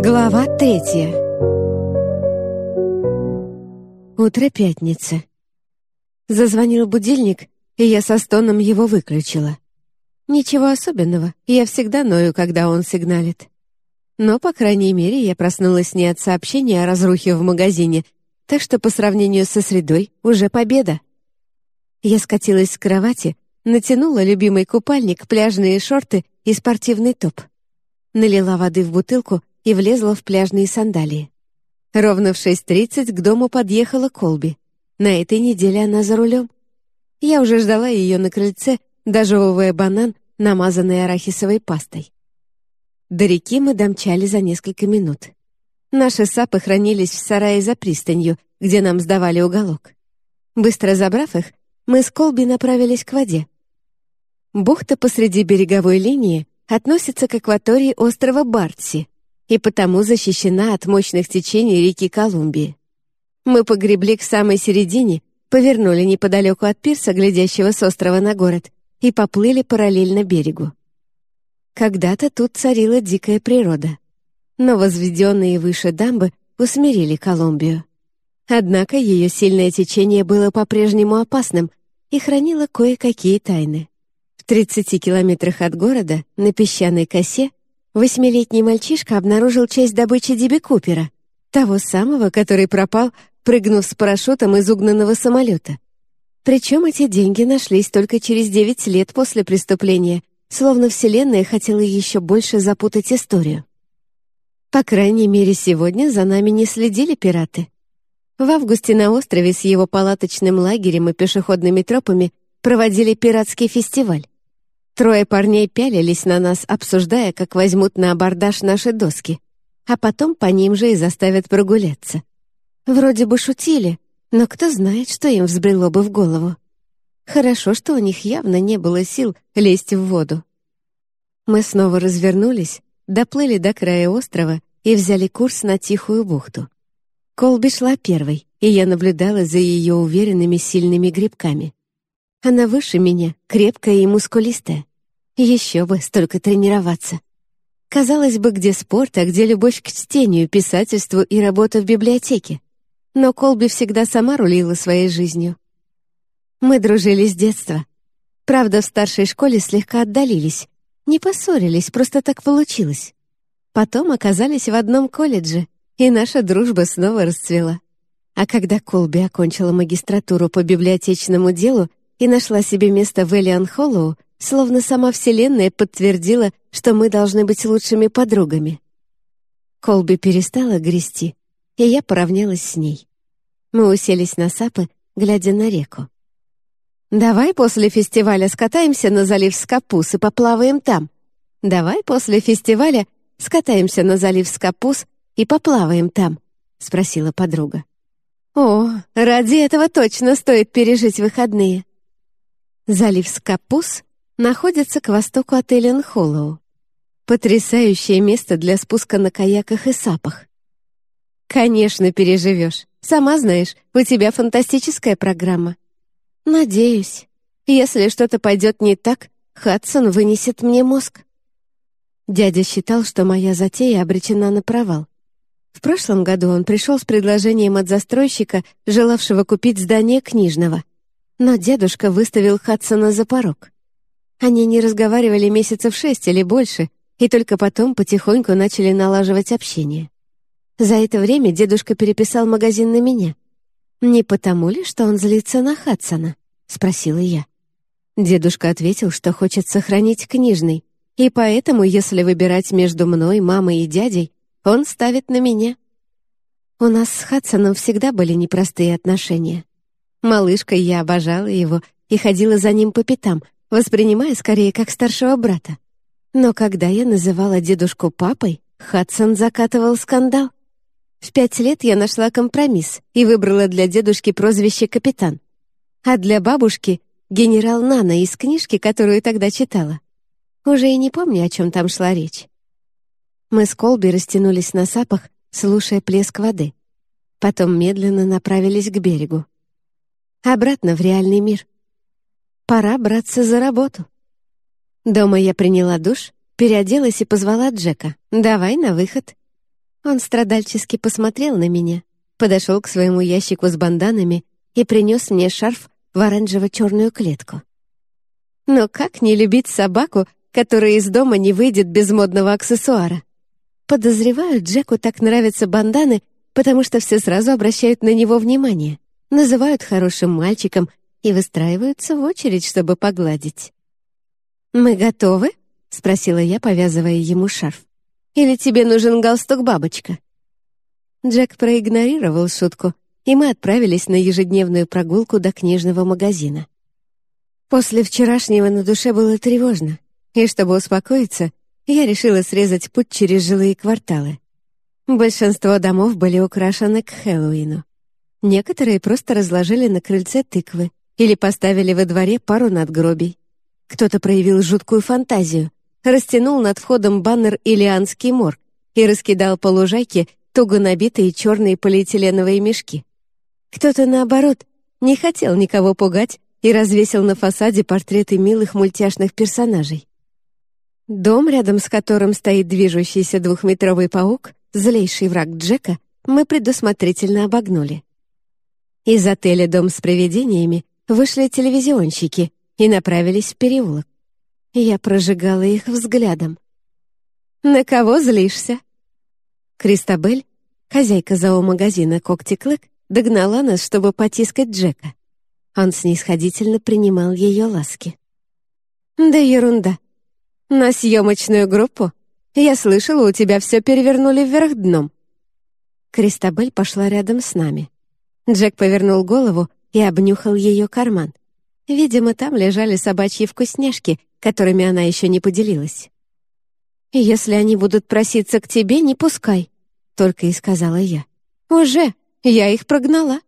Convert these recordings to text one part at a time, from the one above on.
Глава третья Утро пятницы. Зазвонил будильник, и я со стоном его выключила. Ничего особенного, я всегда ною, когда он сигналит. Но, по крайней мере, я проснулась не от сообщения о разрухе в магазине, так что по сравнению со средой уже победа. Я скатилась с кровати, натянула любимый купальник, пляжные шорты и спортивный топ. Налила воды в бутылку и влезла в пляжные сандалии. Ровно в 6.30 к дому подъехала Колби. На этой неделе она за рулем. Я уже ждала ее на крыльце, дожевывая банан, намазанный арахисовой пастой. До реки мы домчали за несколько минут. Наши сапы хранились в сарае за пристанью, где нам сдавали уголок. Быстро забрав их, мы с Колби направились к воде. Бухта посреди береговой линии относится к акватории острова Бартси и потому защищена от мощных течений реки Колумбии. Мы погребли к самой середине, повернули неподалеку от пирса, глядящего с острова на город, и поплыли параллельно берегу. Когда-то тут царила дикая природа, но возведенные выше дамбы усмирили Колумбию. Однако ее сильное течение было по-прежнему опасным и хранило кое-какие тайны. 30 километрах от города, на песчаной косе, восьмилетний мальчишка обнаружил часть добычи Диби Купера, того самого, который пропал, прыгнув с парашютом из угнанного самолета. Причем эти деньги нашлись только через 9 лет после преступления, словно Вселенная хотела еще больше запутать историю. По крайней мере, сегодня за нами не следили пираты. В августе на острове с его палаточным лагерем и пешеходными тропами проводили пиратский фестиваль. Трое парней пялились на нас, обсуждая, как возьмут на абордаж наши доски, а потом по ним же и заставят прогуляться. Вроде бы шутили, но кто знает, что им взбрело бы в голову. Хорошо, что у них явно не было сил лезть в воду. Мы снова развернулись, доплыли до края острова и взяли курс на Тихую бухту. Колби шла первой, и я наблюдала за ее уверенными сильными грибками. Она выше меня, крепкая и мускулистая. Еще бы столько тренироваться. Казалось бы, где спорт, а где любовь к чтению, писательству и работа в библиотеке. Но Колби всегда сама рулила своей жизнью. Мы дружили с детства. Правда, в старшей школе слегка отдалились. Не поссорились, просто так получилось. Потом оказались в одном колледже, и наша дружба снова расцвела. А когда Колби окончила магистратуру по библиотечному делу и нашла себе место в Элиан Холлоу, Словно сама Вселенная подтвердила, что мы должны быть лучшими подругами. Колби перестала грести, и я поравнялась с ней. Мы уселись на сапы, глядя на реку. «Давай после фестиваля скатаемся на залив Скапус и поплаваем там. Давай после фестиваля скатаемся на залив Скапус и поплаваем там», — спросила подруга. «О, ради этого точно стоит пережить выходные». Залив Скапус находится к востоку от Эллен Холлоу. Потрясающее место для спуска на каяках и сапах. Конечно, переживешь. Сама знаешь, у тебя фантастическая программа. Надеюсь. Если что-то пойдет не так, Хадсон вынесет мне мозг. Дядя считал, что моя затея обречена на провал. В прошлом году он пришел с предложением от застройщика, желавшего купить здание книжного. Но дедушка выставил Хадсона за порог. Они не разговаривали месяцев шесть или больше, и только потом потихоньку начали налаживать общение. За это время дедушка переписал магазин на меня. «Не потому ли, что он злится на Хадсона?» — спросила я. Дедушка ответил, что хочет сохранить книжный, и поэтому, если выбирать между мной, мамой и дядей, он ставит на меня. У нас с Хадсоном всегда были непростые отношения. Малышкой я обожала его и ходила за ним по пятам — воспринимая скорее как старшего брата. Но когда я называла дедушку папой, Хадсон закатывал скандал. В пять лет я нашла компромисс и выбрала для дедушки прозвище «Капитан». А для бабушки — «Генерал Нана» из книжки, которую тогда читала. Уже и не помню, о чем там шла речь. Мы с Колби растянулись на сапах, слушая плеск воды. Потом медленно направились к берегу. Обратно в реальный мир — Пора браться за работу. Дома я приняла душ, переоделась и позвала Джека. «Давай на выход». Он страдальчески посмотрел на меня, подошел к своему ящику с банданами и принес мне шарф в оранжево-черную клетку. Но как не любить собаку, которая из дома не выйдет без модного аксессуара? Подозреваю, Джеку так нравятся банданы, потому что все сразу обращают на него внимание, называют хорошим мальчиком и выстраиваются в очередь, чтобы погладить. «Мы готовы?» — спросила я, повязывая ему шарф. «Или тебе нужен галстук-бабочка?» Джек проигнорировал шутку, и мы отправились на ежедневную прогулку до книжного магазина. После вчерашнего на душе было тревожно, и чтобы успокоиться, я решила срезать путь через жилые кварталы. Большинство домов были украшены к Хэллоуину. Некоторые просто разложили на крыльце тыквы или поставили во дворе пару надгробий. Кто-то проявил жуткую фантазию, растянул над входом баннер «Илианский морг» и раскидал по лужайке туго набитые черные полиэтиленовые мешки. Кто-то, наоборот, не хотел никого пугать и развесил на фасаде портреты милых мультяшных персонажей. Дом, рядом с которым стоит движущийся двухметровый паук, злейший враг Джека, мы предусмотрительно обогнули. Из отеля «Дом с привидениями» вышли телевизионщики и направились в переулок. Я прожигала их взглядом. «На кого злишься?» Кристабель, хозяйка зоомагазина «Когти Клык», догнала нас, чтобы потискать Джека. Он снисходительно принимал ее ласки. «Да ерунда. На съемочную группу? Я слышала, у тебя все перевернули вверх дном». Кристабель пошла рядом с нами. Джек повернул голову и обнюхал ее карман. Видимо, там лежали собачьи вкусняшки, которыми она еще не поделилась. «Если они будут проситься к тебе, не пускай», — только и сказала я. «Уже, я их прогнала».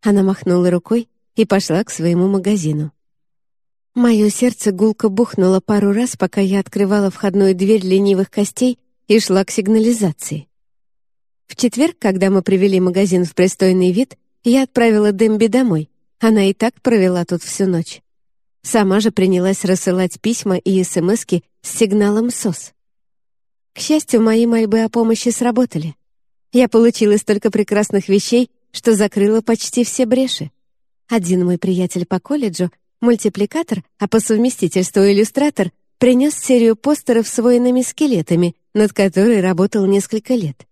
Она махнула рукой и пошла к своему магазину. Мое сердце гулко бухнуло пару раз, пока я открывала входную дверь ленивых костей и шла к сигнализации. В четверг, когда мы привели магазин в пристойный вид, я отправила Демби домой. Она и так провела тут всю ночь. Сама же принялась рассылать письма и смски с сигналом СОС. К счастью, мои мольбы о помощи сработали. Я получила столько прекрасных вещей, что закрыла почти все бреши. Один мой приятель по колледжу — Мультипликатор, а по совместительству иллюстратор, принес серию постеров с воинами скелетами, над которой работал несколько лет.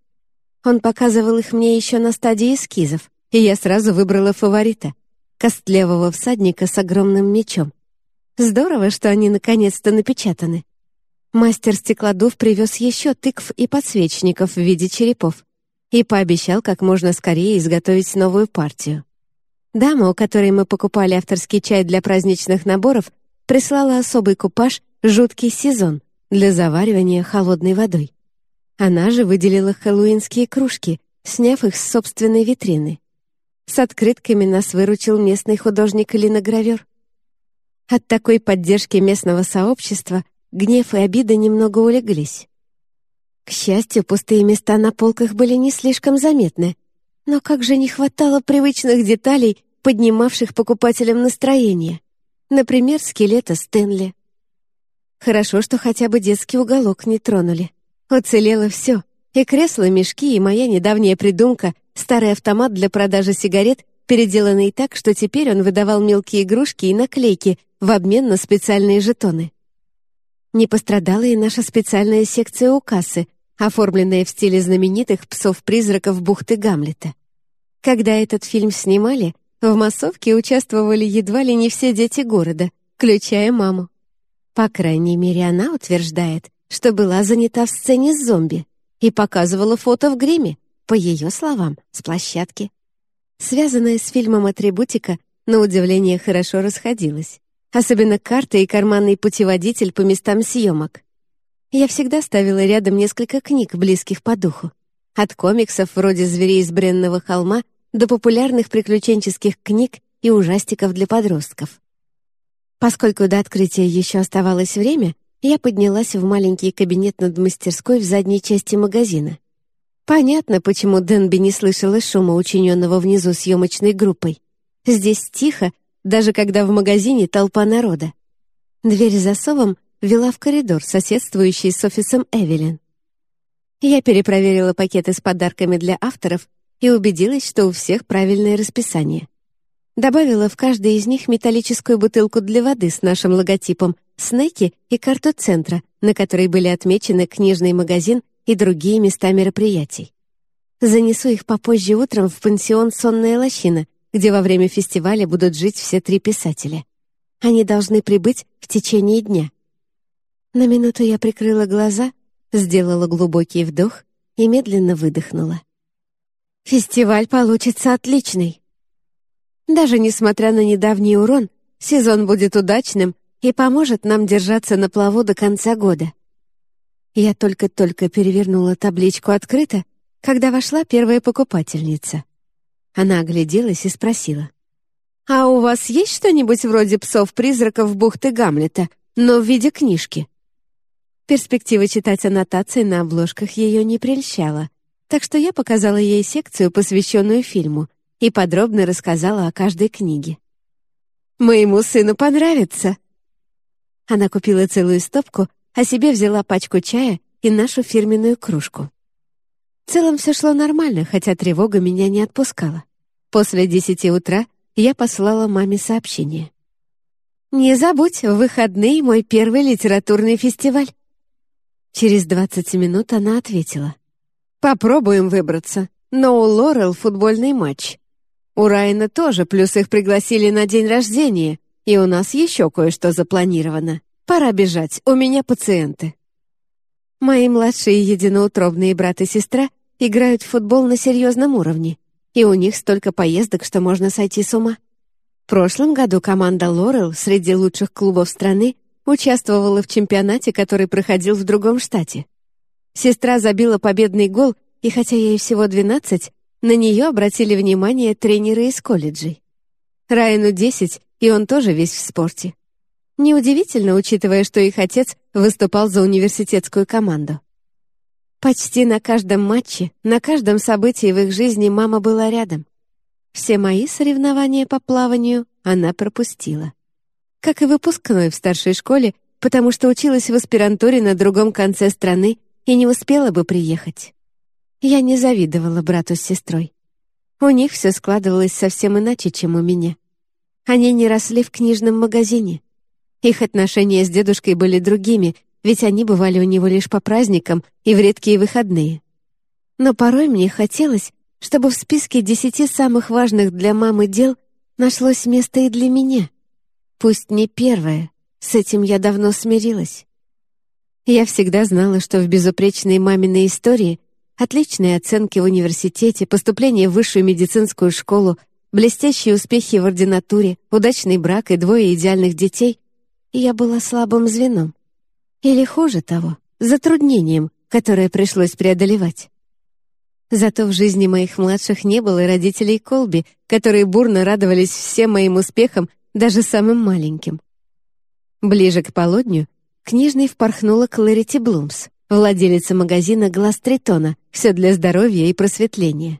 Он показывал их мне еще на стадии эскизов, и я сразу выбрала фаворита — костлявого всадника с огромным мечом. Здорово, что они наконец-то напечатаны. Мастер стеклодув привез еще тыкв и подсвечников в виде черепов и пообещал как можно скорее изготовить новую партию. Дама, у которой мы покупали авторский чай для праздничных наборов, прислала особый купаж «Жуткий сезон» для заваривания холодной водой. Она же выделила хэллоуинские кружки, сняв их с собственной витрины. С открытками нас выручил местный художник-линогравер. От такой поддержки местного сообщества гнев и обида немного улеглись. К счастью, пустые места на полках были не слишком заметны, но как же не хватало привычных деталей, поднимавших покупателям настроение. Например, скелета Стэнли. Хорошо, что хотя бы детский уголок не тронули. Уцелело все. И кресло-мешки, и моя недавняя придумка — старый автомат для продажи сигарет, переделанный так, что теперь он выдавал мелкие игрушки и наклейки в обмен на специальные жетоны. Не пострадала и наша специальная секция у кассы, оформленная в стиле знаменитых псов-призраков бухты Гамлета. Когда этот фильм снимали, в массовке участвовали едва ли не все дети города, включая маму. По крайней мере, она утверждает, что была занята в сцене с зомби и показывала фото в гриме, по ее словам, с площадки. Связанная с фильмом «Атрибутика», на удивление хорошо расходилась. Особенно карта и карманный путеводитель по местам съемок. Я всегда ставила рядом несколько книг, близких по духу. От комиксов вроде «Зверей из бренного холма» до популярных приключенческих книг и ужастиков для подростков. Поскольку до открытия еще оставалось время, я поднялась в маленький кабинет над мастерской в задней части магазина. Понятно, почему Дэнби не слышала шума, учиненного внизу съемочной группой. Здесь тихо, даже когда в магазине толпа народа. Дверь за засовом вела в коридор, соседствующий с офисом Эвелин. Я перепроверила пакеты с подарками для авторов и убедилась, что у всех правильное расписание. Добавила в каждый из них металлическую бутылку для воды с нашим логотипом, снеки и карту центра, на которой были отмечены книжный магазин и другие места мероприятий. Занесу их попозже утром в пансион «Сонная лощина», где во время фестиваля будут жить все три писателя. Они должны прибыть в течение дня. На минуту я прикрыла глаза, сделала глубокий вдох и медленно выдохнула. Фестиваль получится отличный. Даже несмотря на недавний урон, сезон будет удачным и поможет нам держаться на плаву до конца года. Я только-только перевернула табличку «Открыто», когда вошла первая покупательница. Она огляделась и спросила. «А у вас есть что-нибудь вроде псов-призраков бухты Гамлета, но в виде книжки?» Перспектива читать аннотации на обложках ее не прельщала, так что я показала ей секцию, посвященную фильму, и подробно рассказала о каждой книге. «Моему сыну понравится!» Она купила целую стопку, а себе взяла пачку чая и нашу фирменную кружку. В целом все шло нормально, хотя тревога меня не отпускала. После десяти утра я послала маме сообщение. «Не забудь, в выходные мой первый литературный фестиваль». Через двадцать минут она ответила. «Попробуем выбраться, но у Лорел футбольный матч. У Райана тоже, плюс их пригласили на день рождения, и у нас еще кое-что запланировано. Пора бежать, у меня пациенты. Мои младшие единоутробные брат и сестра играют в футбол на серьезном уровне, и у них столько поездок, что можно сойти с ума. В прошлом году команда «Лорел» среди лучших клубов страны участвовала в чемпионате, который проходил в другом штате. Сестра забила победный гол, и хотя ей всего 12, на нее обратили внимание тренеры из колледжей. Райану 10, и он тоже весь в спорте. Неудивительно, учитывая, что их отец выступал за университетскую команду. Почти на каждом матче, на каждом событии в их жизни мама была рядом. Все мои соревнования по плаванию она пропустила. Как и выпускной в старшей школе, потому что училась в аспирантуре на другом конце страны и не успела бы приехать. Я не завидовала брату с сестрой. У них все складывалось совсем иначе, чем у меня. Они не росли в книжном магазине. Их отношения с дедушкой были другими, ведь они бывали у него лишь по праздникам и в редкие выходные. Но порой мне хотелось, чтобы в списке десяти самых важных для мамы дел нашлось место и для меня. Пусть не первое, с этим я давно смирилась. Я всегда знала, что в безупречной маминой истории Отличные оценки в университете, поступление в высшую медицинскую школу, блестящие успехи в ординатуре, удачный брак и двое идеальных детей. Я была слабым звеном. Или хуже того, затруднением, которое пришлось преодолевать. Зато в жизни моих младших не было родителей Колби, которые бурно радовались всем моим успехам, даже самым маленьким. Ближе к полудню книжной впорхнула Клэрити Блумс владелица магазина «Глаз Тритона», все для здоровья и просветления.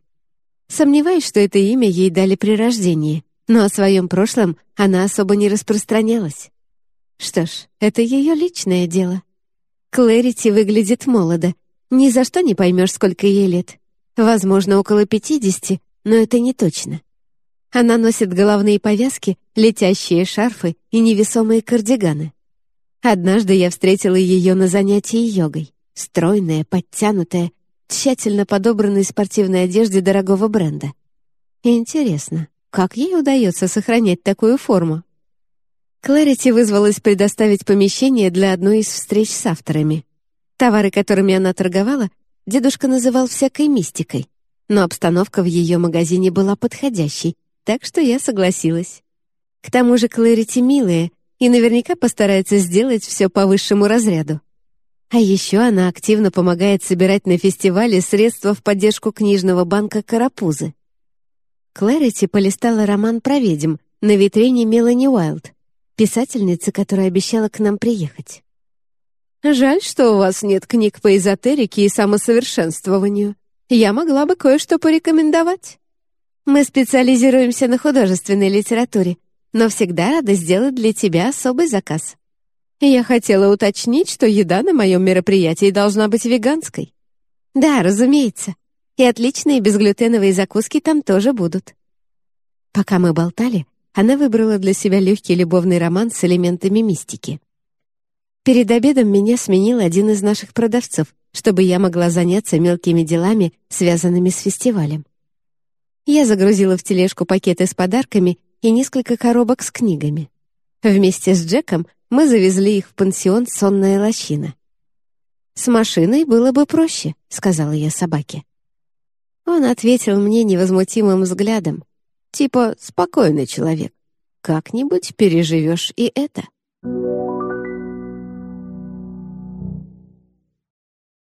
Сомневаюсь, что это имя ей дали при рождении, но о своем прошлом она особо не распространялась. Что ж, это ее личное дело. Клэрити выглядит молодо. Ни за что не поймешь, сколько ей лет. Возможно, около пятидесяти, но это не точно. Она носит головные повязки, летящие шарфы и невесомые кардиганы. Однажды я встретила ее на занятии йогой. Стройная, подтянутая, тщательно подобранной спортивной одежде дорогого бренда. Интересно, как ей удается сохранять такую форму? Кларити вызвалась предоставить помещение для одной из встреч с авторами. Товары, которыми она торговала, дедушка называл всякой мистикой, но обстановка в ее магазине была подходящей, так что я согласилась. К тому же Клэрити милая и наверняка постарается сделать все по высшему разряду. А еще она активно помогает собирать на фестивале средства в поддержку книжного банка «Карапузы». Клэрити полистала роман про ведьм на витрине Мелани Уайлд, писательницы, которая обещала к нам приехать. «Жаль, что у вас нет книг по эзотерике и самосовершенствованию. Я могла бы кое-что порекомендовать. Мы специализируемся на художественной литературе, но всегда рада сделать для тебя особый заказ. Я хотела уточнить, что еда на моем мероприятии должна быть веганской. «Да, разумеется. И отличные безглютеновые закуски там тоже будут». Пока мы болтали, она выбрала для себя легкий любовный роман с элементами мистики. Перед обедом меня сменил один из наших продавцов, чтобы я могла заняться мелкими делами, связанными с фестивалем. Я загрузила в тележку пакеты с подарками и несколько коробок с книгами. Вместе с Джеком мы завезли их в пансион «Сонная лощина». «С машиной было бы проще», — сказала я собаке. Он ответил мне невозмутимым взглядом, типа «спокойный человек, как-нибудь переживешь и это».